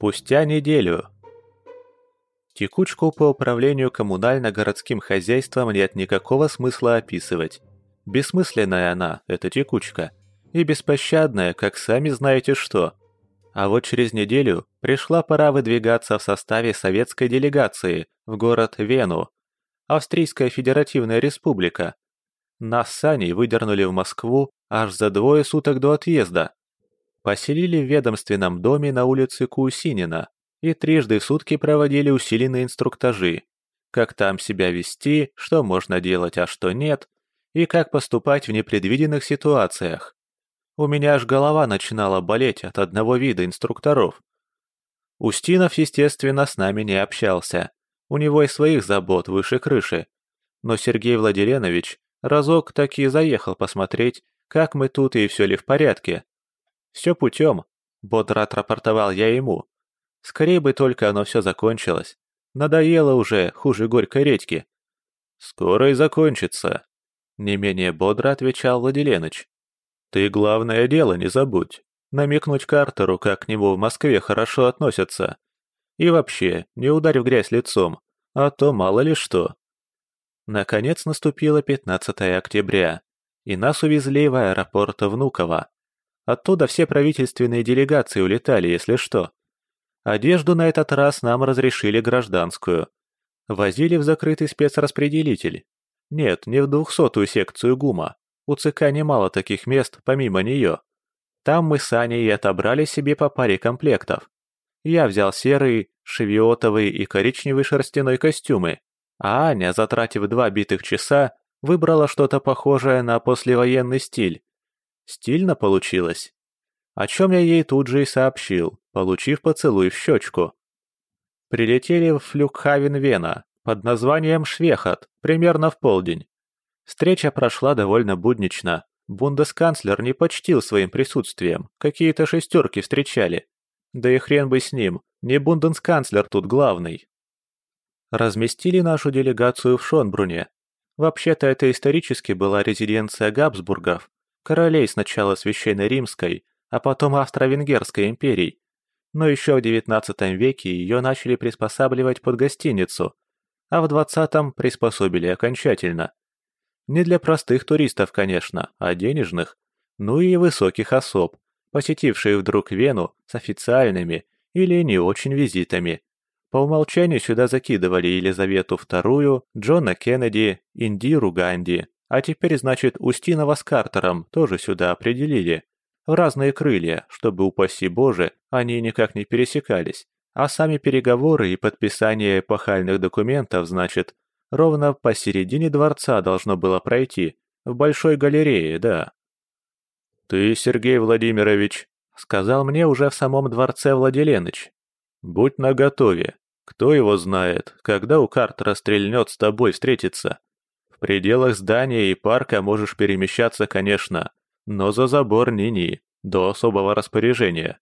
Спустя неделю. Текучку по управлению коммунально-городским хозяйством нет никакого смысла описывать. Бессмысленная она, эта текучка, и беспощадная, как сами знаете что. А вот через неделю пришла пора выдвигаться в составе советской делегации в город Вену, Австрийская Федеративная Республика. Нас с Аней выдернули в Москву аж за двое суток до отъезда. Поселили в ведомственном доме на улице Кусинина и трижды в сутки проводили усиленные инструктажи. Как там себя вести, что можно делать, а что нет, и как поступать в непредвиденных ситуациях. У меня аж голова начинала болеть от одного вида инструкторов. Устинов, естественно, с нами не общался. У него и своих забот выше крыши. Но Сергей Владиленович разок таки заехал посмотреть, как мы тут и все ли в порядке. «Все путем», — бодро отрапортовал я ему. «Скорее бы только оно все закончилось. Надоело уже, хуже горькой редьки». «Скоро и закончится», — не менее бодро отвечал Владиленыч. Ты главное дело не забудь. Намекнуть Картеру, как к нему в Москве хорошо относятся. И вообще, не ударь в грязь лицом, а то мало ли что. Наконец наступило 15 октября, и нас увезли в аэропорт Внуково. Оттуда все правительственные делегации улетали, если что. Одежду на этот раз нам разрешили гражданскую. Возили в закрытый спецраспределитель. Нет, не в двухсотую секцию ГУМа, у ЦК немало таких мест, помимо нее. Там мы с Аней и отобрали себе по паре комплектов. Я взял серый, шевиотовый и коричневый шерстяной костюмы, а Аня, затратив два битых часа, выбрала что-то похожее на послевоенный стиль. Стильно получилось. О чем я ей тут же и сообщил, получив поцелуй в щечку. Прилетели в Флюкхавен-Вена под названием Швехот примерно в полдень. Встреча прошла довольно буднично. Бундесканцлер не почтил своим присутствием, какие-то шестерки встречали. Да и хрен бы с ним, не бундесканцлер тут главный. Разместили нашу делегацию в Шонбруне. Вообще-то это исторически была резиденция Габсбургов, королей сначала Священной Римской, а потом Австро-Венгерской империи. Но еще в XIX веке ее начали приспосабливать под гостиницу, а в XX приспособили окончательно. Не для простых туристов, конечно, а денежных, ну и высоких особ, посетивших вдруг Вену с официальными или не очень визитами. По умолчанию сюда закидывали Елизавету II, Джона Кеннеди, Индиру Ганди, а теперь, значит, Устинова с Картером тоже сюда определили. В разные крылья, чтобы, упаси Боже, они никак не пересекались. А сами переговоры и подписание эпохальных документов, значит, Ровно посередине дворца должно было пройти, в большой галерее, да. «Ты, Сергей Владимирович», — сказал мне уже в самом дворце Владиленыч, — «будь наготове. Кто его знает, когда у Картера стрельнет с тобой встретиться. В пределах здания и парка можешь перемещаться, конечно, но за забор ни-ни, до особого распоряжения».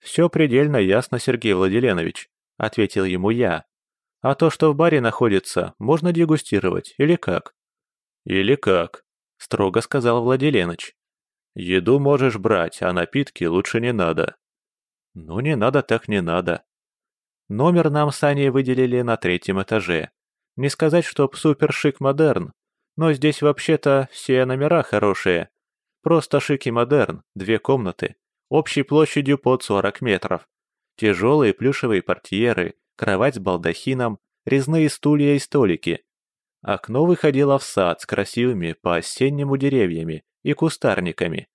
«Все предельно ясно, Сергей Владиленович», — ответил ему я, а то, что в баре находится, можно дегустировать, или как?» «Или как», — строго сказал Владиленыч. «Еду можешь брать, а напитки лучше не надо». «Ну, не надо так не надо». Номер нам с Аней выделили на третьем этаже. Не сказать, чтоб супер шик-модерн, но здесь вообще-то все номера хорошие. Просто шик и модерн, две комнаты, общей площадью под 40 метров. Тяжелые плюшевые портьеры, кровать с балдахином, резные стулья и столики. Окно выходило в сад с красивыми по-осеннему деревьями и кустарниками.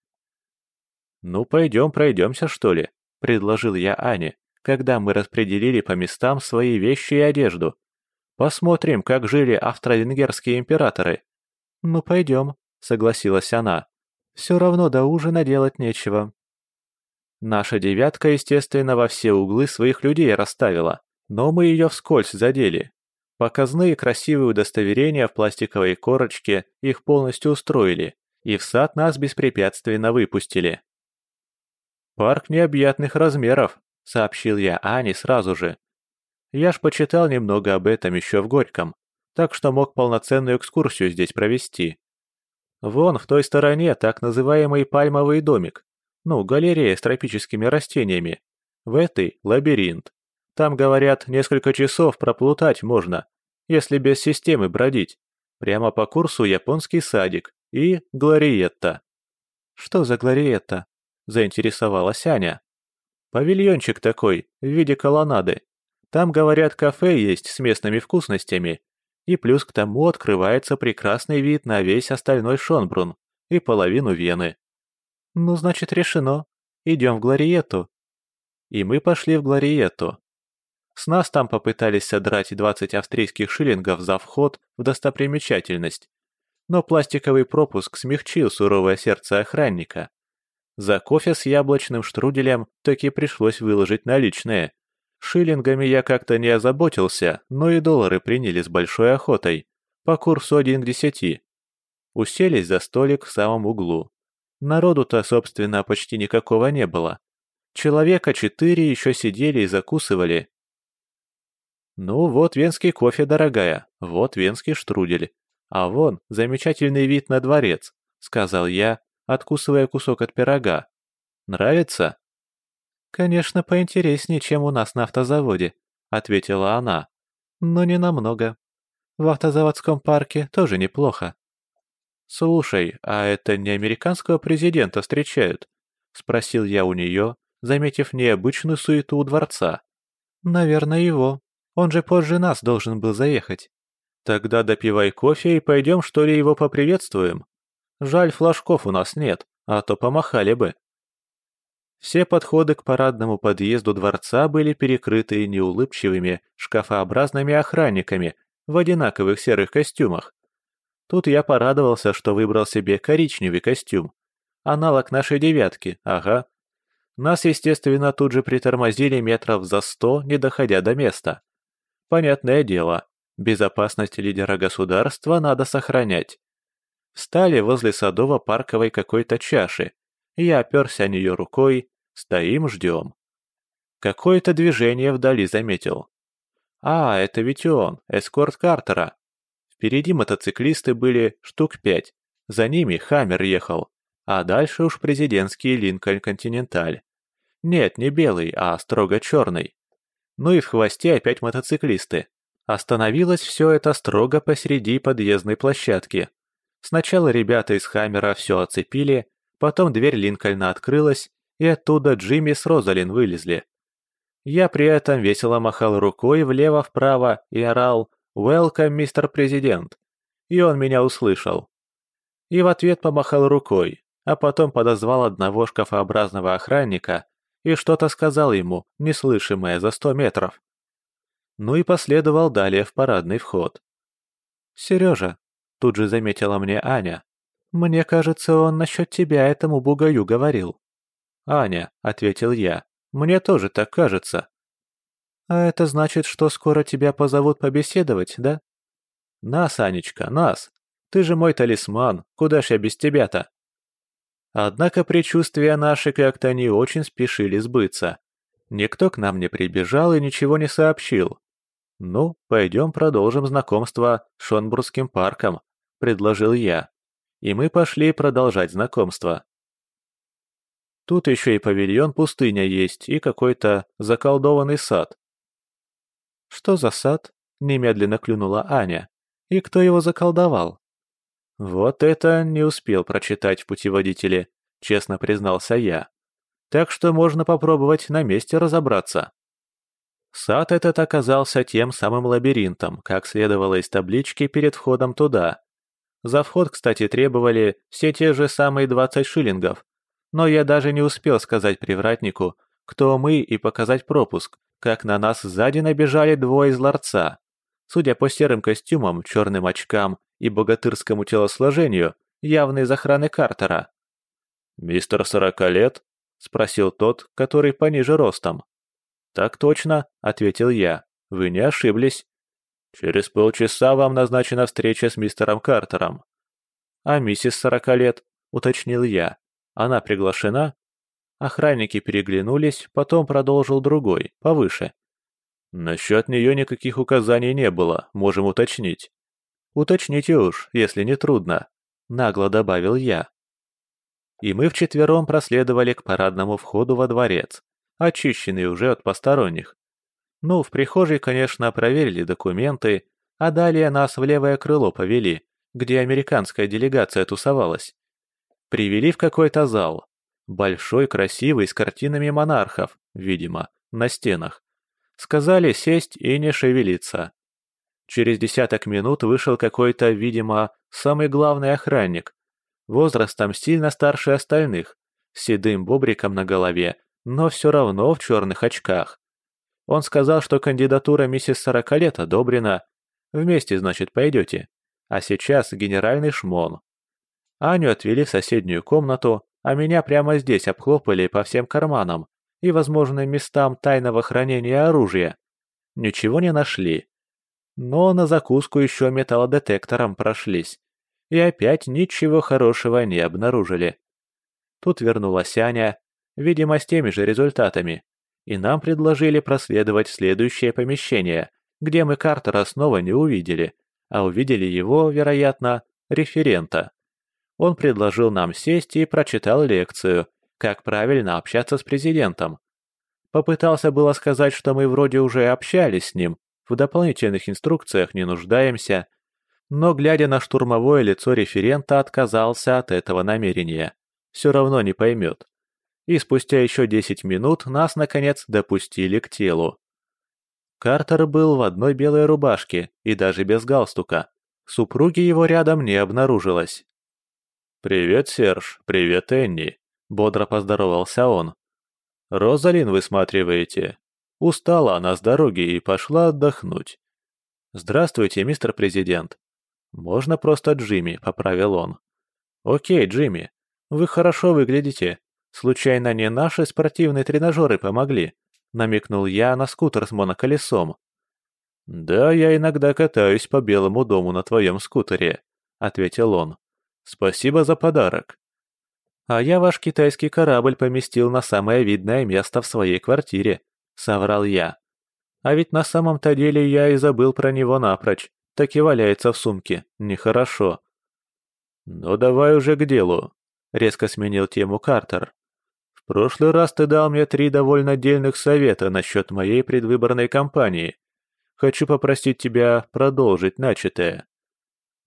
«Ну, пойдем пройдемся, что ли?» – предложил я Ане, когда мы распределили по местам свои вещи и одежду. «Посмотрим, как жили австро-венгерские императоры». «Ну, пойдем», – согласилась она. «Все равно до ужина делать нечего». Наша девятка, естественно, во все углы своих людей расставила. Но мы ее вскользь задели. Показные красивые удостоверения в пластиковой корочке их полностью устроили, и в сад нас беспрепятственно выпустили. «Парк необъятных размеров», — сообщил я Ане сразу же. Я ж почитал немного об этом еще в Горьком, так что мог полноценную экскурсию здесь провести. Вон в той стороне так называемый пальмовый домик, ну, галерея с тропическими растениями, В этой — лабиринт. Там, говорят, несколько часов проплутать можно, если без системы бродить. Прямо по курсу японский садик и Глориетта. «Что за Глориетта?» – заинтересовалась Аня. «Павильончик такой, в виде колоннады. Там, говорят, кафе есть с местными вкусностями. И плюс к тому открывается прекрасный вид на весь остальной Шонбрун и половину Вены. Ну, значит, решено. Идем в Глориетту. И мы пошли в Глориетту. С нас там попытались содрать 20 австрийских шиллингов за вход в достопримечательность. Но пластиковый пропуск смягчил суровое сердце охранника. За кофе с яблочным штруделем таки пришлось выложить наличные. Шиллингами я как-то не озаботился, но и доллары приняли с большой охотой, по курсу 1 к 10. Уселись за столик в самом углу. Народу-то, собственно, почти никакого не было. Человека четыре еще сидели и закусывали. Ну вот венский кофе, дорогая, вот венский штрудель. А вон замечательный вид на дворец, сказал я, откусывая кусок от пирога. Нравится? «Конечно, поинтереснее, чем у нас на автозаводе», — ответила она. «Но не намного. В автозаводском парке тоже неплохо». «Слушай, а это не американского президента встречают?» — спросил я у нее, заметив необычную суету у дворца. «Наверное, его. Он же позже нас должен был заехать». «Тогда допивай кофе и пойдем, что ли, его поприветствуем. Жаль, флажков у нас нет, а то помахали бы». Все подходы к парадному подъезду дворца были перекрыты неулыбчивыми, шкафообразными охранниками в одинаковых серых костюмах. Тут я порадовался, что выбрал себе коричневый костюм. Аналог нашей девятки, ага. Нас, естественно, тут же притормозили метров за сто, не доходя до места. Понятное дело, безопасность лидера государства надо сохранять. Встали возле садово-парковой какой-то чаши, я оперся о нее рукой, стоим, ждем. Какое-то движение вдали заметил. А, это ведь он, эскорт Картера. Впереди мотоциклисты были штук пять, за ними Хаммер ехал, а дальше уж президентский Линкольн Континенталь. Нет, не белый, а строго черный. Ну и в хвосте опять мотоциклисты. Остановилось все это строго посреди подъездной площадки. Сначала ребята из Хаммера все оцепили, Потом дверь Линкольна открылась, и оттуда Джимми с Розалин вылезли. Я при этом весело махал рукой влево-вправо и орал «Welcome, мистер президент!» И он меня услышал. И в ответ помахал рукой, а потом подозвал одного шкафообразного охранника и что-то сказал ему, неслышимое за сто метров. Ну и последовал далее в парадный вход. «Сережа», — тут же заметила мне Аня, «Мне кажется, он насчет тебя этому бугаю говорил». «Аня», — ответил я, — «мне тоже так кажется». «А это значит, что скоро тебя позовут побеседовать, да?» «Нас, Анечка, нас. Ты же мой талисман, куда ж я без тебя-то?» Однако предчувствия наши как-то не очень спешили сбыться. Никто к нам не прибежал и ничего не сообщил. «Ну, пойдем продолжим знакомство с Шонбургским парком», — предложил я и мы пошли продолжать знакомство. Тут еще и павильон пустыня есть, и какой-то заколдованный сад. «Что за сад?» — немедленно клюнула Аня. «И кто его заколдовал?» «Вот это не успел прочитать в путеводителе», — честно признался я. «Так что можно попробовать на месте разобраться». Сад этот оказался тем самым лабиринтом, как следовало из таблички перед входом туда. За вход, кстати, требовали все те же самые 20 шиллингов. Но я даже не успел сказать привратнику, кто мы и показать пропуск, как на нас сзади набежали двое из ларца. Судя по серым костюмам, черным очкам и богатырскому телосложению, явно из охраны Картера. «Мистер сорока лет?» — спросил тот, который пониже ростом. «Так точно», — ответил я. «Вы не ошиблись. Через полчаса вам назначена встреча с мистером Картером. А миссис сорока лет, уточнил я. Она приглашена? Охранники переглянулись, потом продолжил другой, повыше. Насчет нее никаких указаний не было, можем уточнить. Уточните уж, если не трудно, нагло добавил я. И мы вчетвером проследовали к парадному входу во дворец. очищенный уже от посторонних. Ну, в прихожей, конечно, проверили документы, а далее нас в левое крыло повели, где американская делегация тусовалась. Привели в какой-то зал. Большой, красивый, с картинами монархов, видимо, на стенах. Сказали сесть и не шевелиться. Через десяток минут вышел какой-то, видимо, самый главный охранник. Возрастом сильно старше остальных, с седым бобриком на голове, но все равно в черных очках. Он сказал, что кандидатура миссис Сорока лет одобрена. Вместе, значит, пойдете. А сейчас генеральный шмон. Аню отвели в соседнюю комнату, а меня прямо здесь обхлопали по всем карманам и возможным местам тайного хранения оружия. Ничего не нашли. Но на закуску еще металлодетектором прошлись. И опять ничего хорошего не обнаружили. Тут вернулась Аня, видимо, с теми же результатами, и нам предложили проследовать в следующее помещение, где мы Картера снова не увидели, а увидели его, вероятно, референта. Он предложил нам сесть и прочитал лекцию, как правильно общаться с президентом. Попытался было сказать, что мы вроде уже общались с ним, в дополнительных инструкциях не нуждаемся, но, глядя на штурмовое лицо референта, отказался от этого намерения. Все равно не поймет. И спустя еще десять минут нас, наконец, допустили к телу. Картер был в одной белой рубашке и даже без галстука. Супруги его рядом не обнаружилось. «Привет, Серж, привет, Энни», — бодро поздоровался он. «Розалин высматриваете? Устала она с дороги и пошла отдохнуть». «Здравствуйте, мистер президент». «Можно просто Джимми», — поправил он. «Окей, Джимми, вы хорошо выглядите. Случайно не наши спортивные тренажеры помогли?» — намекнул я на скутер с моноколесом. «Да, я иногда катаюсь по Белому дому на твоем скутере», — ответил он. «Спасибо за подарок». «А я ваш китайский корабль поместил на самое видное место в своей квартире», — соврал я. «А ведь на самом-то деле я и забыл про него напрочь, так и валяется в сумке, нехорошо». «Ну давай уже к делу», — резко сменил тему Картер прошлый раз ты дал мне три довольно дельных совета насчет моей предвыборной кампании. Хочу попросить тебя продолжить начатое».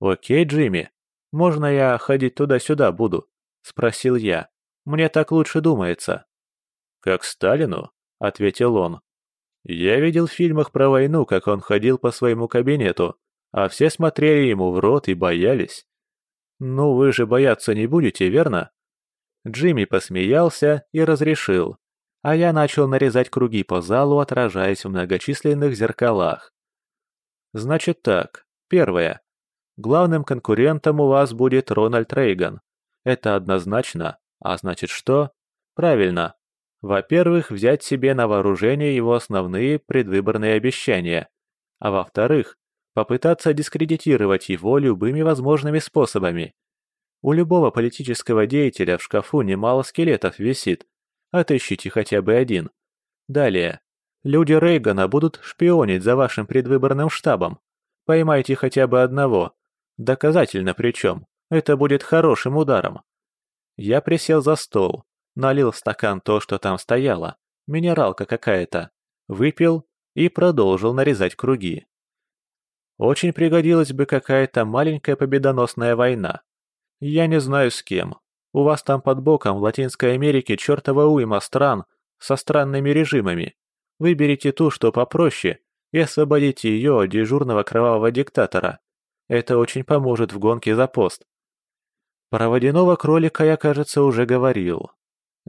«Окей, Джимми, можно я ходить туда-сюда буду?» — спросил я. «Мне так лучше думается». «Как Сталину?» — ответил он. «Я видел в фильмах про войну, как он ходил по своему кабинету, а все смотрели ему в рот и боялись. Ну, вы же бояться не будете, верно?» Джимми посмеялся и разрешил, а я начал нарезать круги по залу, отражаясь в многочисленных зеркалах. Значит так, первое. Главным конкурентом у вас будет Рональд Рейган. Это однозначно, а значит что? Правильно. Во-первых, взять себе на вооружение его основные предвыборные обещания, а во-вторых, попытаться дискредитировать его любыми возможными способами. У любого политического деятеля в шкафу немало скелетов висит. Отыщите хотя бы один. Далее. Люди Рейгана будут шпионить за вашим предвыборным штабом. Поймайте хотя бы одного. Доказательно причем. Это будет хорошим ударом. Я присел за стол, налил в стакан то, что там стояло, минералка какая-то, выпил и продолжил нарезать круги. Очень пригодилась бы какая-то маленькая победоносная война. Я не знаю с кем. У вас там под боком в Латинской Америке чертова уйма стран со странными режимами. Выберите ту, что попроще, и освободите ее от дежурного кровавого диктатора. Это очень поможет в гонке за пост. Про водяного кролика я, кажется, уже говорил.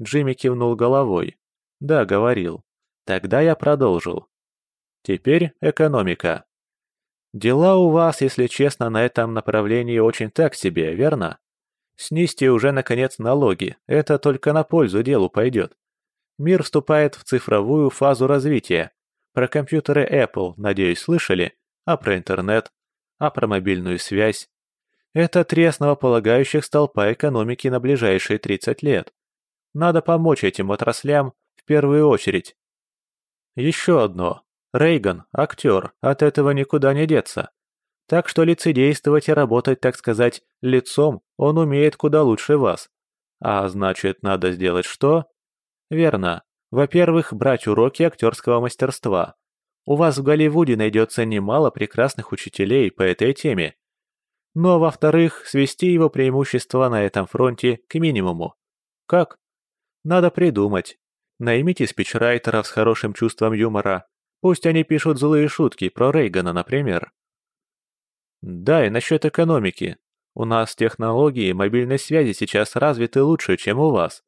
Джимми кивнул головой. Да, говорил. Тогда я продолжил. Теперь экономика. Дела у вас, если честно, на этом направлении очень так себе, верно? Снизьте уже, наконец, налоги, это только на пользу делу пойдет. Мир вступает в цифровую фазу развития. Про компьютеры Apple, надеюсь, слышали, а про интернет, а про мобильную связь. Это три основополагающих столпа экономики на ближайшие 30 лет. Надо помочь этим отраслям в первую очередь. Еще одно. Рейган – актер, от этого никуда не деться. Так что лицедействовать и работать, так сказать, лицом он умеет куда лучше вас. А значит, надо сделать что? Верно, Во-первых, брать уроки актерского мастерства. У вас в Голливуде найдется немало прекрасных учителей по этой теме. А во-вторых, свести его преимущества на этом фронте к минимуму. Как? Надо придумать. Наймите спичрайтеров с хорошим чувством юмора. Пусть они пишут злые шутки про Рейгана, например. Да, и насчет экономики. У нас технологии мобильной связи сейчас развиты лучше, чем у вас.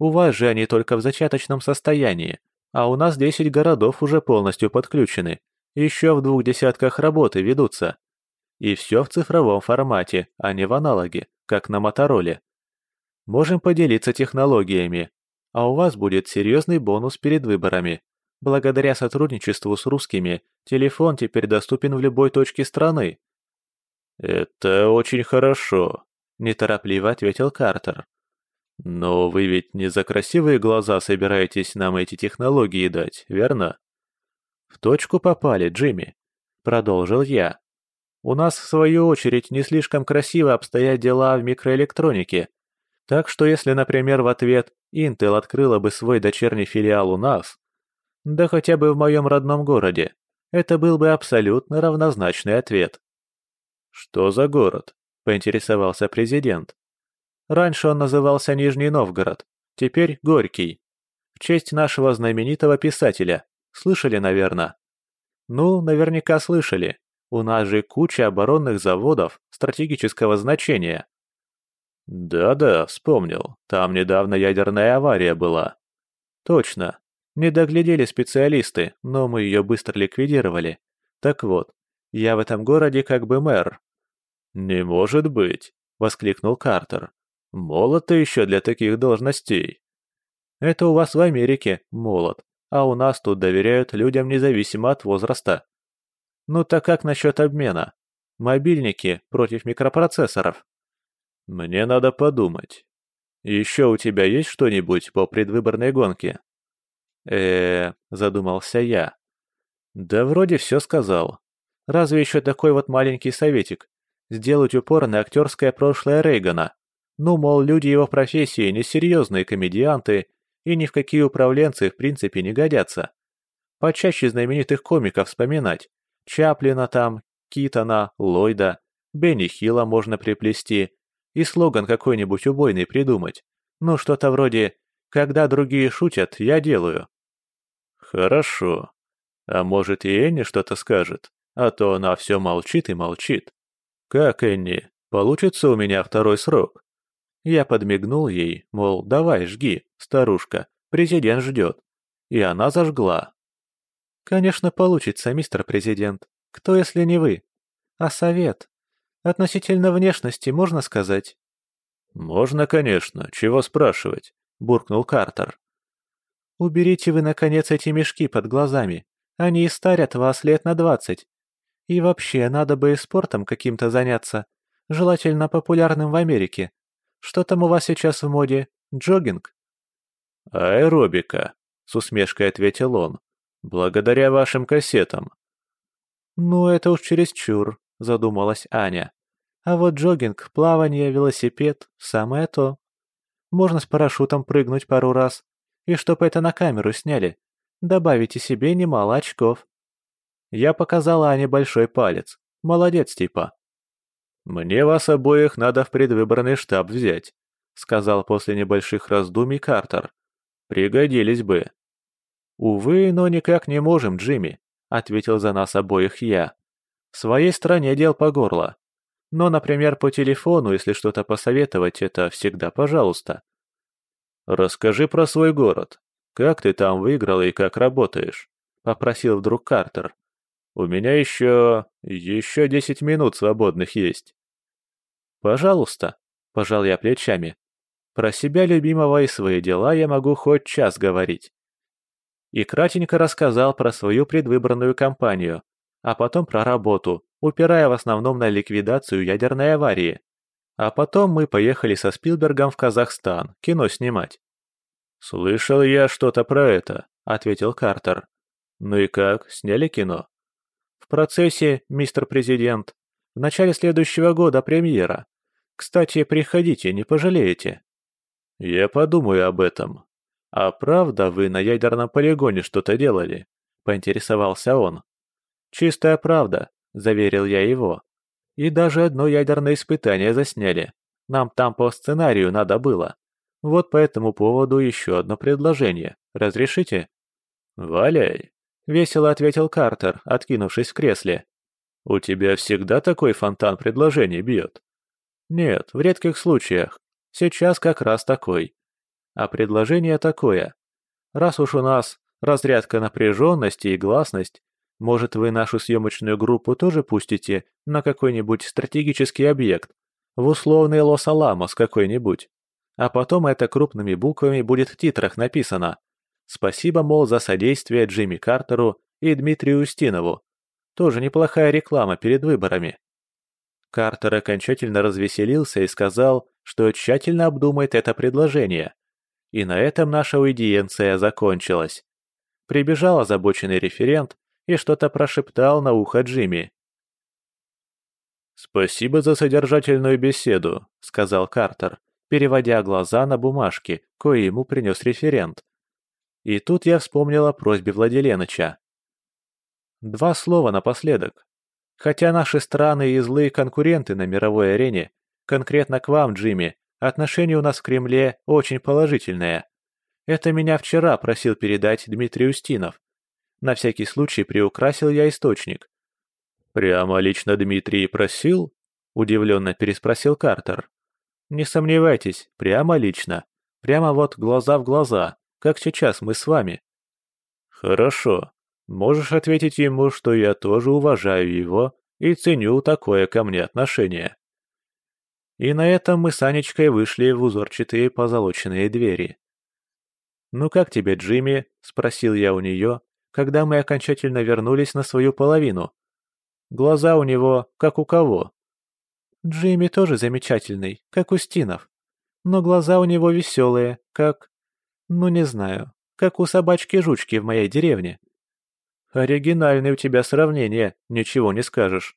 У вас же они только в зачаточном состоянии, а у нас 10 городов уже полностью подключены. Еще в двух десятках работы ведутся. И все в цифровом формате, а не в аналоге, как на Мотороле. Можем поделиться технологиями, а у вас будет серьезный бонус перед выборами. Благодаря сотрудничеству с русскими, телефон теперь доступен в любой точке страны. «Это очень хорошо», — неторопливо ответил Картер. «Но вы ведь не за красивые глаза собираетесь нам эти технологии дать, верно?» «В точку попали, Джимми», — продолжил я. У нас, в свою очередь, не слишком красиво обстоят дела в микроэлектронике. Так что если, например, в ответ Intel открыла бы свой дочерний филиал у нас, да хотя бы в моем родном городе, это был бы абсолютно равнозначный ответ. «Что за город?» – поинтересовался президент. Раньше он назывался Нижний Новгород, теперь Горький. В честь нашего знаменитого писателя. Слышали, наверное? Ну, наверняка слышали. У нас же куча оборонных заводов стратегического значения. Да-да, вспомнил. Там недавно ядерная авария была. Точно. Не доглядели специалисты, но мы ее быстро ликвидировали. Так вот, я в этом городе как бы мэр. Не может быть, воскликнул Картер. Молод ты еще для таких должностей. Это у вас в Америке молод, а у нас тут доверяют людям независимо от возраста. Ну так как насчет обмена? Мобильники против микропроцессоров. Мне надо подумать. Еще у тебя есть что-нибудь по предвыборной гонке? э задумался я. Да вроде все сказал. Разве еще такой вот маленький советик? Сделать упор на актерское прошлое Рейгана. Ну, мол, люди его профессии несерьезные комедианты и ни в какие управленцы в принципе не годятся. Почаще знаменитых комиков вспоминать, Чаплина там, Китона, Ллойда, Бенни Хилла можно приплести и слоган какой-нибудь убойный придумать. Ну, что-то вроде «Когда другие шутят, я делаю». Хорошо. А может и Энни что-то скажет, а то она все молчит и молчит. Как, Энни, получится у меня второй срок? Я подмигнул ей, мол, давай, жги, старушка, президент ждет. И она зажгла. «Конечно, получится, мистер президент. Кто, если не вы? А совет? Относительно внешности можно сказать?» «Можно, конечно. Чего спрашивать?» – буркнул Картер. «Уберите вы, наконец, эти мешки под глазами. Они и старят вас лет на двадцать. И вообще, надо бы и спортом каким-то заняться. Желательно популярным в Америке. Что там у вас сейчас в моде? Джогинг?» «Аэробика», — с усмешкой ответил он. Благодаря вашим кассетам. Ну, это уж чересчур, задумалась Аня. А вот джогинг, плавание, велосипед – самое то. Можно с парашютом прыгнуть пару раз. И чтоб это на камеру сняли. Добавите себе немало очков. Я показала Ане большой палец. Молодец типа. «Мне вас обоих надо в предвыборный штаб взять», — сказал после небольших раздумий Картер. «Пригодились бы». «Увы, но никак не можем, Джимми», — ответил за нас обоих я. «В своей стране дел по горло. Но, например, по телефону, если что-то посоветовать, это всегда пожалуйста». «Расскажи про свой город. Как ты там выиграл и как работаешь?» — попросил вдруг Картер. «У меня еще... еще десять минут свободных есть». «Пожалуйста», — пожал я плечами. «Про себя любимого и свои дела я могу хоть час говорить и кратенько рассказал про свою предвыборную кампанию, а потом про работу, упирая в основном на ликвидацию ядерной аварии. А потом мы поехали со Спилбергом в Казахстан кино снимать. «Слышал я что-то про это», — ответил Картер. «Ну и как, сняли кино?» «В процессе, мистер президент. В начале следующего года премьера. Кстати, приходите, не пожалеете». «Я подумаю об этом. «А правда вы на ядерном полигоне что-то делали?» — поинтересовался он. «Чистая правда», — заверил я его. «И даже одно ядерное испытание засняли. Нам там по сценарию надо было. Вот по этому поводу еще одно предложение. Разрешите?» «Валяй», — весело ответил Картер, откинувшись в кресле. «У тебя всегда такой фонтан предложений бьет?» «Нет, в редких случаях. Сейчас как раз такой. А предложение такое. Раз уж у нас разрядка напряженности и гласность, может, вы нашу съемочную группу тоже пустите на какой-нибудь стратегический объект, в условный Лос-Аламос какой-нибудь. А потом это крупными буквами будет в титрах написано. Спасибо, мол, за содействие Джимми Картеру и Дмитрию Устинову. Тоже неплохая реклама перед выборами. Картер окончательно развеселился и сказал, что тщательно обдумает это предложение. И на этом наша аудиенция закончилась. Прибежал озабоченный референт и что-то прошептал на ухо Джимми. «Спасибо за содержательную беседу», — сказал Картер, переводя глаза на бумажки, кое ему принес референт. И тут я вспомнил о просьбе Владиленыча. Два слова напоследок. Хотя наши страны и злые конкуренты на мировой арене, конкретно к вам, Джимми, Отношение у нас в Кремле очень положительное. Это меня вчера просил передать Дмитрий Устинов. На всякий случай приукрасил я источник. «Прямо лично Дмитрий просил?» – удивленно переспросил Картер. «Не сомневайтесь, прямо лично. Прямо вот глаза в глаза, как сейчас мы с вами». «Хорошо. Можешь ответить ему, что я тоже уважаю его и ценю такое ко мне отношение». И на этом мы с Анечкой вышли в узорчатые позолоченные двери. «Ну как тебе, Джимми?» – спросил я у нее, когда мы окончательно вернулись на свою половину. Глаза у него, как у кого. Джимми тоже замечательный, как Устинов. Но глаза у него веселые, как... Ну, не знаю, как у собачки-жучки в моей деревне. Оригинальное у тебя сравнение, ничего не скажешь.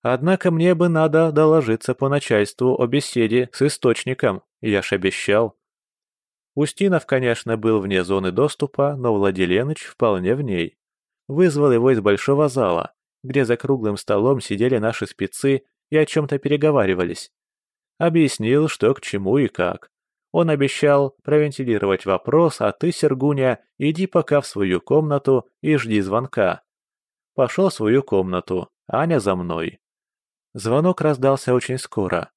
Однако мне бы надо доложиться по начальству о беседе с источником, я ж обещал. Устинов, конечно, был вне зоны доступа, но Владиленыч вполне в ней. Вызвал его из большого зала, где за круглым столом сидели наши спецы и о чем-то переговаривались. Объяснил, что к чему и как. Он обещал провентилировать вопрос, а ты, Сергуня, иди пока в свою комнату и жди звонка. Пошел в свою комнату, Аня за мной. Звонок раздался очень скоро.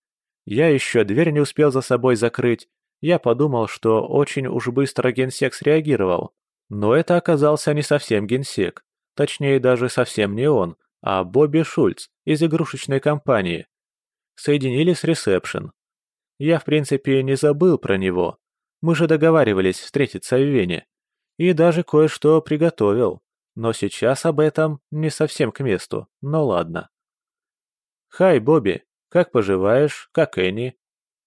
Я еще дверь не успел за собой закрыть. Я подумал, что очень уж быстро генсек среагировал. Но это оказался не совсем генсек. Точнее, даже совсем не он, а Бобби Шульц из игрушечной компании. Соединили с ресепшн. Я, в принципе, не забыл про него. Мы же договаривались встретиться в Вене. И даже кое-что приготовил. Но сейчас об этом не совсем к месту, но ладно. «Хай, Бобби, как поживаешь? Как Энни?»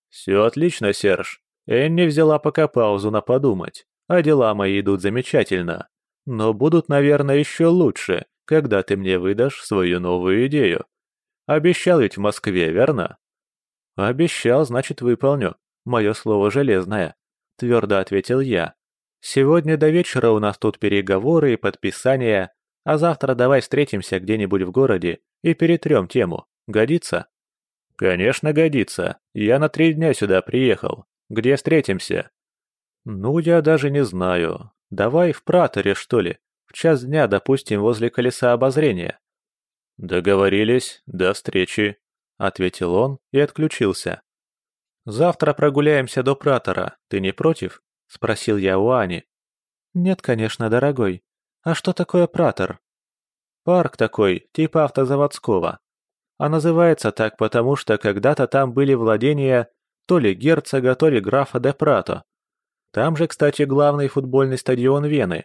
«Все отлично, Серж. Энни взяла пока паузу на подумать, а дела мои идут замечательно. Но будут, наверное, еще лучше, когда ты мне выдашь свою новую идею. Обещал ведь в Москве, верно?» «Обещал, значит, выполню. Мое слово железное», — твердо ответил я. «Сегодня до вечера у нас тут переговоры и подписания, а завтра давай встретимся где-нибудь в городе и перетрем тему. Годится?» «Конечно, годится. Я на три дня сюда приехал. Где встретимся?» «Ну, я даже не знаю. Давай в Праторе, что ли. В час дня, допустим, возле колеса обозрения». «Договорились. До встречи», — ответил он и отключился. «Завтра прогуляемся до Пратора. Ты не против?» — спросил я у Ани. «Нет, конечно, дорогой. А что такое Пратор?» «Парк такой, типа автозаводского а называется так потому, что когда-то там были владения то ли герцога, то ли графа де Прато. Там же, кстати, главный футбольный стадион Вены.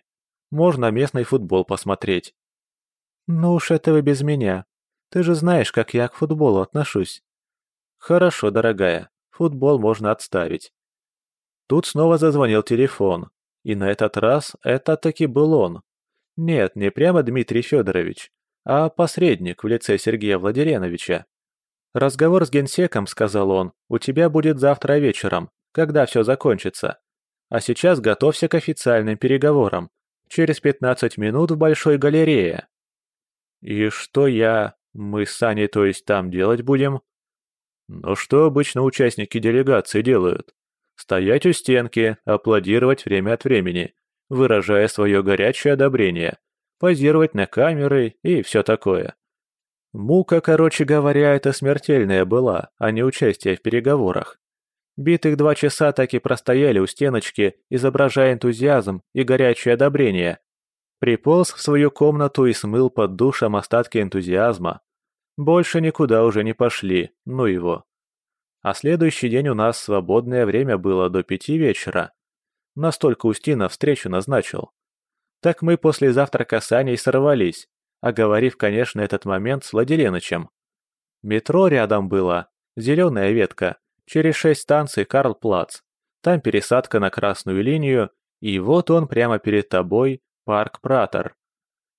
Можно местный футбол посмотреть. Ну уж это вы без меня. Ты же знаешь, как я к футболу отношусь. Хорошо, дорогая, футбол можно отставить. Тут снова зазвонил телефон, и на этот раз это таки был он. Нет, не прямо Дмитрий Федорович, а посредник в лице Сергея Владиреновича. «Разговор с генсеком, — сказал он, — у тебя будет завтра вечером, когда все закончится. А сейчас готовься к официальным переговорам. Через 15 минут в Большой галерее. И что я... Мы с Саней, то есть, там делать будем? Ну что обычно участники делегации делают? Стоять у стенки, аплодировать время от времени, выражая свое горячее одобрение, позировать на камеры и все такое. Мука, короче говоря, это смертельная была, а не участие в переговорах. Битых два часа так и простояли у стеночки, изображая энтузиазм и горячее одобрение. Приполз в свою комнату и смыл под душем остатки энтузиазма. Больше никуда уже не пошли, ну его. А следующий день у нас свободное время было до пяти вечера. Настолько Устинов встречу назначил. Так мы после завтрака с Аней сорвались, оговорив, конечно, этот момент с Владиленычем. Метро рядом было, зеленая ветка, Через шесть станций Карл-Плац. Там пересадка на красную линию, и вот он прямо перед тобой, парк Пратор.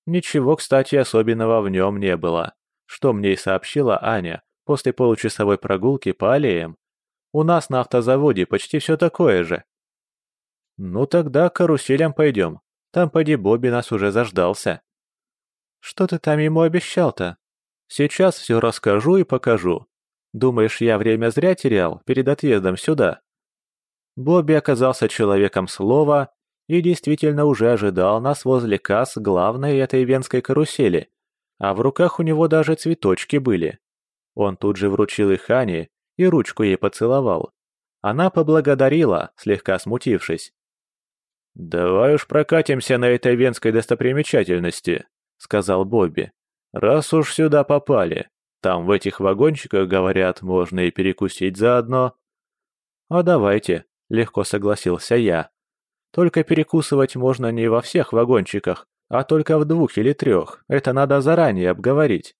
Ничего, кстати, особенного в нем не было, что мне и сообщила Аня после получасовой прогулки по аллеям. У нас на автозаводе почти все такое же. Ну тогда к каруселям пойдем. Там поди Бобби нас уже заждался. Что ты там ему обещал-то? Сейчас все расскажу и покажу. Думаешь, я время зря терял перед отъездом сюда?» Бобби оказался человеком слова и действительно уже ожидал нас возле касс главной этой венской карусели, а в руках у него даже цветочки были. Он тут же вручил их Ане и ручку ей поцеловал. Она поблагодарила, слегка смутившись. «Давай уж прокатимся на этой венской достопримечательности», — сказал Бобби. «Раз уж сюда попали». Там в этих вагончиках, говорят, можно и перекусить заодно. А давайте, легко согласился я. Только перекусывать можно не во всех вагончиках, а только в двух или трех. Это надо заранее обговорить.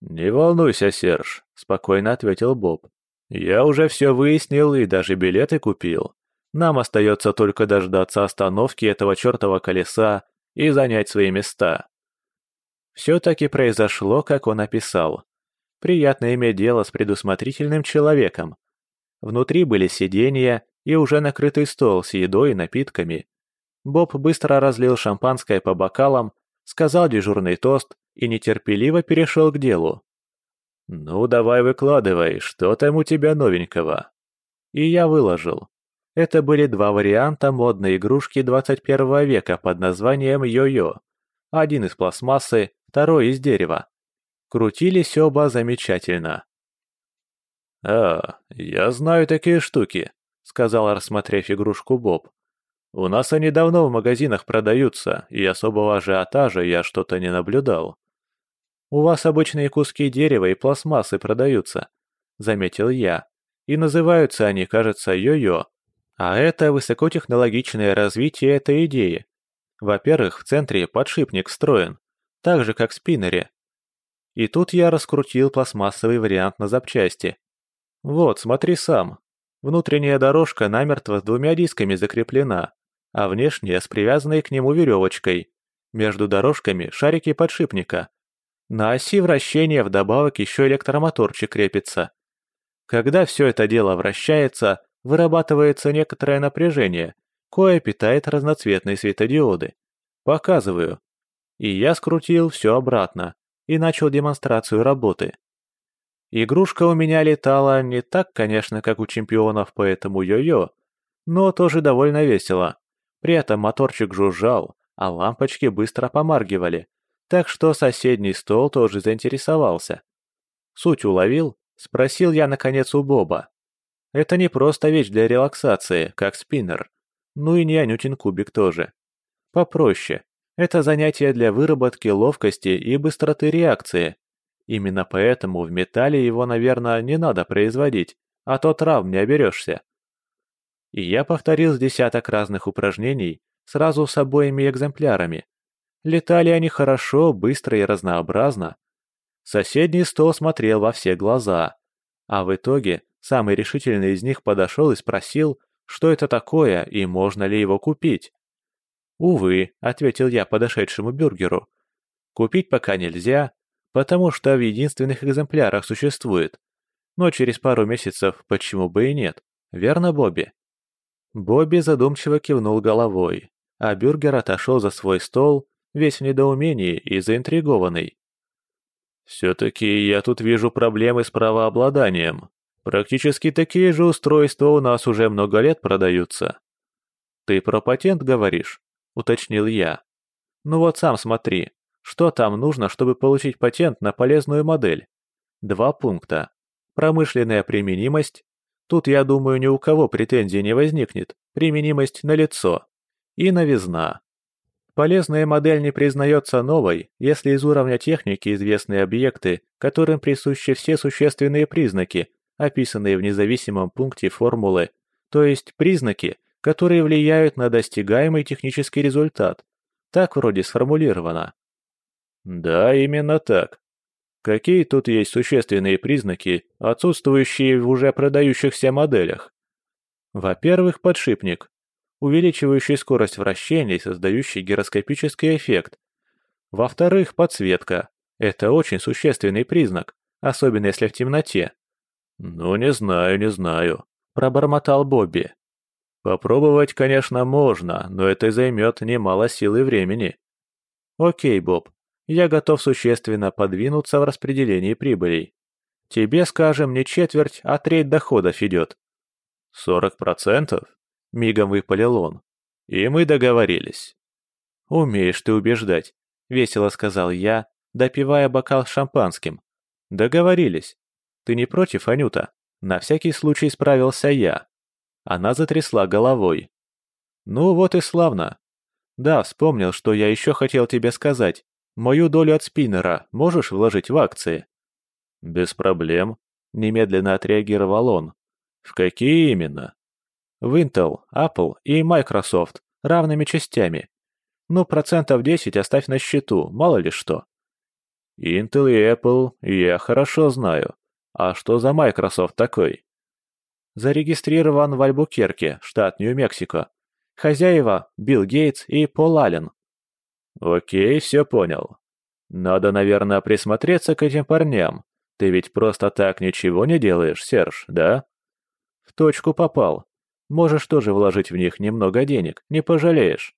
«Не волнуйся, Серж», — спокойно ответил Боб. «Я уже все выяснил и даже билеты купил. Нам остается только дождаться остановки этого чертова колеса и занять свои места. Все-таки произошло, как он описал. Приятно иметь дело с предусмотрительным человеком. Внутри были сиденья и уже накрытый стол с едой и напитками. Боб быстро разлил шампанское по бокалам, сказал дежурный тост и нетерпеливо перешел к делу. «Ну, давай выкладывай, что там у тебя новенького?» И я выложил. Это были два варианта модной игрушки 21 века под названием «Йо-Йо». Один из пластмассы, второй из дерева. Крутились оба замечательно. «А, я знаю такие штуки», — сказал, рассмотрев игрушку Боб. «У нас они давно в магазинах продаются, и особого ажиотажа я что-то не наблюдал». «У вас обычные куски дерева и пластмассы продаются», — заметил я. «И называются они, кажется, йо-йо. А это высокотехнологичное развитие этой идеи. Во-первых, в центре подшипник встроен, так же, как в спиннере. И тут я раскрутил пластмассовый вариант на запчасти. Вот, смотри сам. Внутренняя дорожка намертво двумя дисками закреплена, а внешняя с привязанной к нему веревочкой. Между дорожками шарики подшипника. На оси вращения вдобавок еще электромоторчик крепится. Когда все это дело вращается, вырабатывается некоторое напряжение, кое питает разноцветные светодиоды. Показываю. И я скрутил все обратно и начал демонстрацию работы. Игрушка у меня летала не так, конечно, как у чемпионов по этому йо-йо, но тоже довольно весело. При этом моторчик жужжал, а лампочки быстро помаргивали, так что соседний стол тоже заинтересовался. Суть уловил? Спросил я, наконец, у Боба. Это не просто вещь для релаксации, как спиннер. Ну и не Анютин кубик тоже. Попроще, это занятие для выработки ловкости и быстроты реакции. Именно поэтому в металле его, наверное, не надо производить, а то травм не оберешься. И я повторил с десяток разных упражнений сразу с обоими экземплярами. Летали они хорошо, быстро и разнообразно. Соседний стол смотрел во все глаза, а в итоге самый решительный из них подошел и спросил, что это такое и можно ли его купить. «Увы», — ответил я подошедшему бюргеру. «Купить пока нельзя, потому что в единственных экземплярах существует. Но через пару месяцев почему бы и нет, верно, Бобби?» Бобби задумчиво кивнул головой, а Бюргер отошел за свой стол, весь в недоумении и заинтригованный. «Все-таки я тут вижу проблемы с правообладанием. Практически такие же устройства у нас уже много лет продаются». «Ты про патент говоришь?» — уточнил я. «Ну вот сам смотри, что там нужно, чтобы получить патент на полезную модель? Два пункта. Промышленная применимость. Тут, я думаю, ни у кого претензий не возникнет. Применимость на лицо. И новизна. Полезная модель не признается новой, если из уровня техники известны объекты, которым присущи все существенные признаки, описанные в независимом пункте формулы, то есть признаки, которые влияют на достигаемый технический результат. Так вроде сформулировано. Да, именно так. Какие тут есть существенные признаки, отсутствующие в уже продающихся моделях? Во-первых, подшипник, увеличивающий скорость вращения и создающий гироскопический эффект. Во-вторых, подсветка. Это очень существенный признак, особенно если в темноте. «Ну, не знаю, не знаю», — пробормотал Бобби. «Попробовать, конечно, можно, но это займет немало сил и времени». «Окей, Боб, я готов существенно подвинуться в распределении прибылей. Тебе, скажем, не четверть, а треть доходов идет. Сорок процентов? Мигом выпалил он. И мы договорились. Умеешь ты убеждать, весело сказал я, допивая бокал с шампанским. Договорились. Ты не против, Анюта? На всякий случай справился я. Она затрясла головой. Ну вот и славно. Да, вспомнил, что я еще хотел тебе сказать. Мою долю от спиннера можешь вложить в акции?» «Без проблем», — немедленно отреагировал он. «В какие именно?» «В Intel, Apple и Microsoft, равными частями. Ну, процентов 10 оставь на счету, мало ли что». «Intel и Apple я хорошо знаю. А что за Microsoft такой?» Зарегистрирован в Альбукерке, штат Нью-Мексико. Хозяева – Билл Гейтс и Пол Аллен. «Окей, все понял. Надо, наверное, присмотреться к этим парням. Ты ведь просто так ничего не делаешь, Серж, да?» «В точку попал. Можешь тоже вложить в них немного денег, не пожалеешь».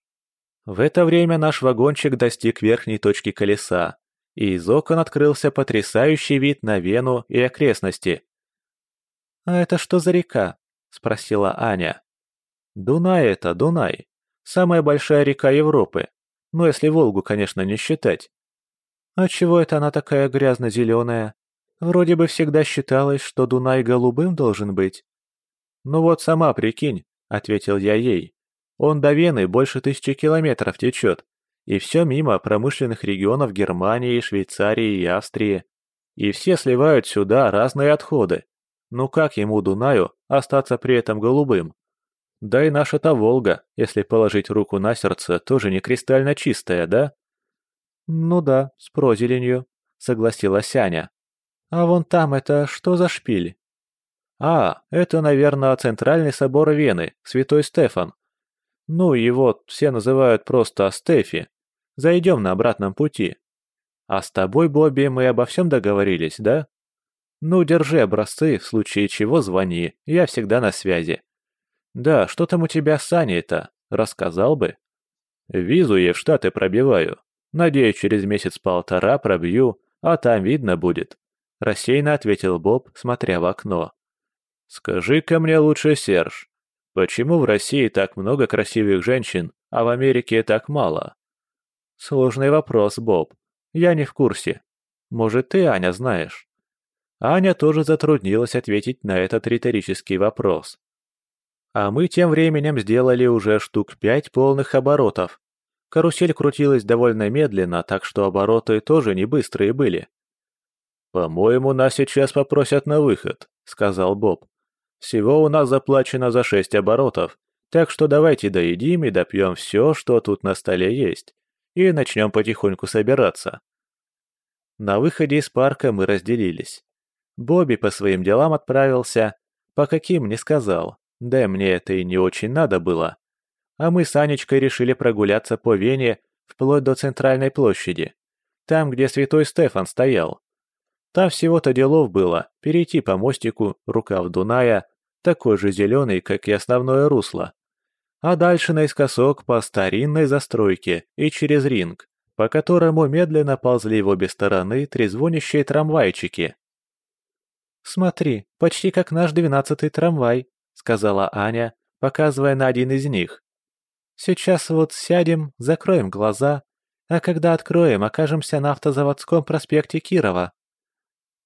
В это время наш вагончик достиг верхней точки колеса, и из окон открылся потрясающий вид на Вену и окрестности. «А это что за река?» — спросила Аня. «Дунай это, Дунай. Самая большая река Европы. Ну, если Волгу, конечно, не считать. А чего это она такая грязно-зеленая? Вроде бы всегда считалось, что Дунай голубым должен быть. Ну вот сама прикинь, ответил я ей. Он до Вены больше тысячи километров течет. И все мимо промышленных регионов Германии, Швейцарии и Австрии. И все сливают сюда разные отходы. Ну как ему, Дунаю, остаться при этом голубым? Да и наша-то Волга, если положить руку на сердце, тоже не кристально чистая, да? Ну да, с прозеленью, согласилась Аня. А вон там это что за шпиль? А, это, наверное, центральный собор Вены, святой Стефан. Ну вот, все называют просто Стефи. Зайдем на обратном пути. А с тобой, Бобби, мы обо всем договорились, да? Ну, держи образцы, в случае чего звони, я всегда на связи. «Да, что там у тебя с Аней-то? Рассказал бы». «Визу я в Штаты пробиваю. Надеюсь, через месяц-полтора пробью, а там видно будет», — рассеянно ответил Боб, смотря в окно. «Скажи-ка мне лучше, Серж, почему в России так много красивых женщин, а в Америке так мало?» «Сложный вопрос, Боб. Я не в курсе. Может, ты, Аня, знаешь?» Аня тоже затруднилась ответить на этот риторический вопрос. А мы тем временем сделали уже штук пять полных оборотов. Карусель крутилась довольно медленно, так что обороты тоже не быстрые были. «По-моему, нас сейчас попросят на выход», — сказал Боб. «Всего у нас заплачено за шесть оборотов, так что давайте доедим и допьем все, что тут на столе есть, и начнем потихоньку собираться». На выходе из парка мы разделились. Бобби по своим делам отправился, по каким не сказал, да мне это и не очень надо было. А мы с Анечкой решили прогуляться по Вене вплоть до центральной площади. Там, где святой Стефан стоял. Там всего-то делов было перейти по мостику, рукав Дуная, такой же зеленый, как и основное русло, а дальше наискосок по старинной застройке и через ринг, по которому медленно ползли в обе стороны трезвонящие трамвайчики. «Смотри, почти как наш двенадцатый трамвай», — сказала Аня, показывая на один из них. «Сейчас вот сядем, закроем глаза, а когда откроем, окажемся на автозаводском проспекте Кирова».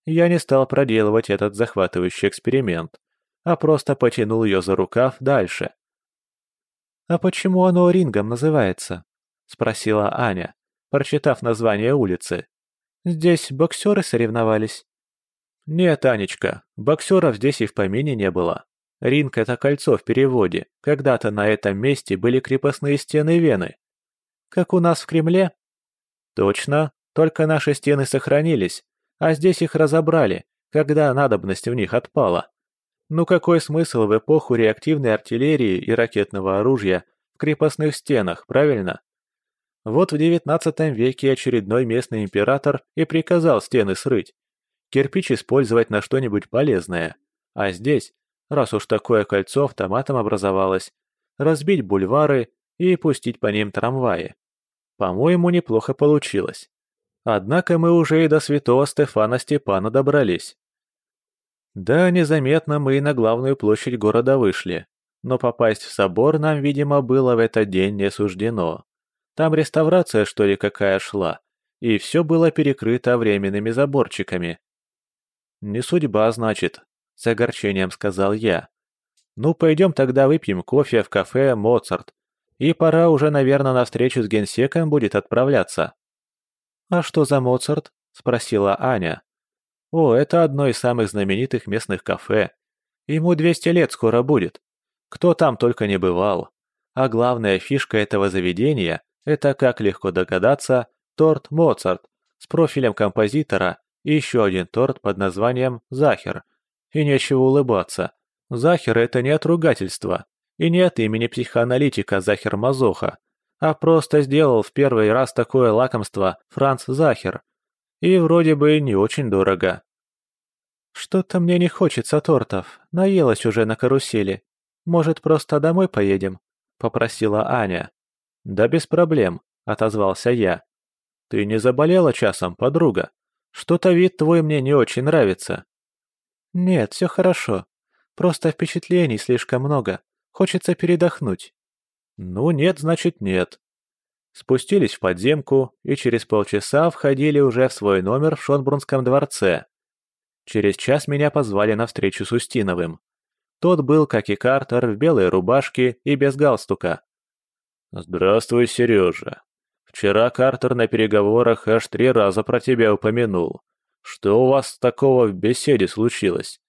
Я не стал проделывать этот захватывающий эксперимент, а просто потянул ее за рукав дальше. «А почему оно рингом называется?» — спросила Аня, прочитав название улицы. «Здесь боксеры соревновались». «Нет, Анечка, боксеров здесь и в помине не было. Ринг — это кольцо в переводе. Когда-то на этом месте были крепостные стены Вены. Как у нас в Кремле?» «Точно, только наши стены сохранились, а здесь их разобрали, когда надобность в них отпала. Ну какой смысл в эпоху реактивной артиллерии и ракетного оружия в крепостных стенах, правильно? Вот в девятнадцатом веке очередной местный император и приказал стены срыть, кирпич использовать на что-нибудь полезное. А здесь, раз уж такое кольцо автоматом образовалось, разбить бульвары и пустить по ним трамваи. По-моему, неплохо получилось. Однако мы уже и до святого Стефана Степана добрались. Да, незаметно мы и на главную площадь города вышли, но попасть в собор нам, видимо, было в этот день не суждено. Там реставрация, что ли, какая шла, и все было перекрыто временными заборчиками. «Не судьба, значит», — с огорчением сказал я. «Ну, пойдем тогда выпьем кофе в кафе «Моцарт». И пора уже, наверное, на встречу с генсеком будет отправляться». «А что за Моцарт?» — спросила Аня. «О, это одно из самых знаменитых местных кафе. Ему 200 лет скоро будет. Кто там только не бывал. А главная фишка этого заведения — это, как легко догадаться, торт Моцарт с профилем композитора и еще один торт под названием «Захер». И нечего улыбаться. Захер — это не от ругательства, и не от имени психоаналитика Захер Мазоха, а просто сделал в первый раз такое лакомство Франц Захер. И вроде бы не очень дорого. «Что-то мне не хочется тортов, наелась уже на карусели. Может, просто домой поедем?» — попросила Аня. «Да без проблем», — отозвался я. «Ты не заболела часом, подруга?» Что-то вид твой мне не очень нравится». «Нет, все хорошо. Просто впечатлений слишком много. Хочется передохнуть». «Ну, нет, значит, нет». Спустились в подземку и через полчаса входили уже в свой номер в Шонбрунском дворце. Через час меня позвали на встречу с Устиновым. Тот был, как и Картер, в белой рубашке и без галстука. «Здравствуй, Сережа», Вчера Картер на переговорах аж три раза про тебя упомянул. Что у вас такого в беседе случилось?»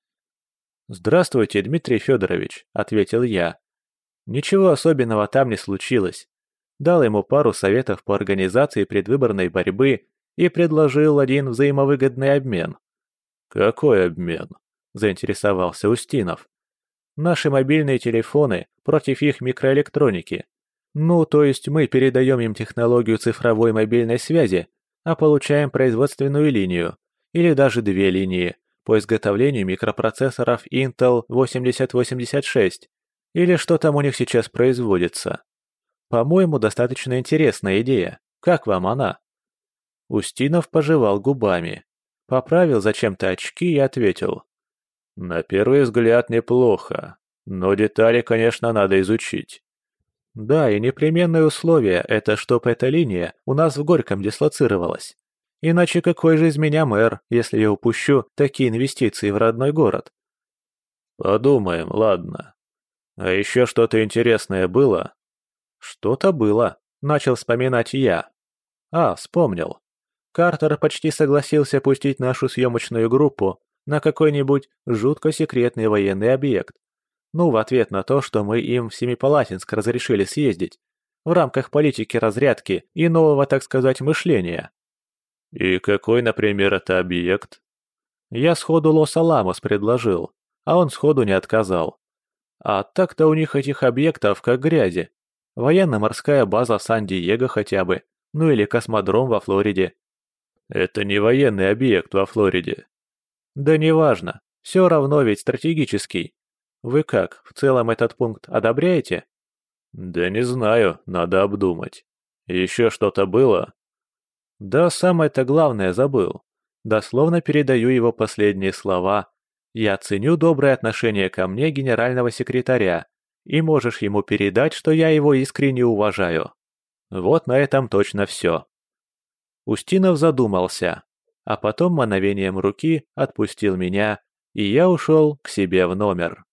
«Здравствуйте, Дмитрий Федорович», — ответил я. «Ничего особенного там не случилось. Дал ему пару советов по организации предвыборной борьбы и предложил один взаимовыгодный обмен». «Какой обмен?» — заинтересовался Устинов. «Наши мобильные телефоны против их микроэлектроники. Ну, то есть мы передаем им технологию цифровой мобильной связи, а получаем производственную линию, или даже две линии, по изготовлению микропроцессоров Intel 8086, или что там у них сейчас производится. По-моему, достаточно интересная идея. Как вам она? Устинов пожевал губами, поправил зачем-то очки и ответил. На первый взгляд неплохо, но детали, конечно, надо изучить. Да, и непременное условие – это чтоб эта линия у нас в Горьком дислоцировалась. Иначе какой же из меня мэр, если я упущу такие инвестиции в родной город? Подумаем, ладно. А еще что-то интересное было? Что-то было, начал вспоминать я. А, вспомнил. Картер почти согласился пустить нашу съемочную группу на какой-нибудь жутко секретный военный объект. Ну, в ответ на то, что мы им в Семипалатинск разрешили съездить, в рамках политики разрядки и нового, так сказать, мышления. И какой, например, это объект? Я сходу Лос-Аламос предложил, а он сходу не отказал. А так-то у них этих объектов как грязи. Военно-морская база Сан-Диего хотя бы, ну или космодром во Флориде. Это не военный объект во Флориде. Да неважно, все равно ведь стратегический. Вы как, в целом этот пункт одобряете? Да не знаю, надо обдумать. Еще что-то было? Да самое-то главное забыл. Дословно передаю его последние слова. Я ценю доброе отношение ко мне генерального секретаря, и можешь ему передать, что я его искренне уважаю. Вот на этом точно все. Устинов задумался, а потом мановением руки отпустил меня, и я ушел к себе в номер.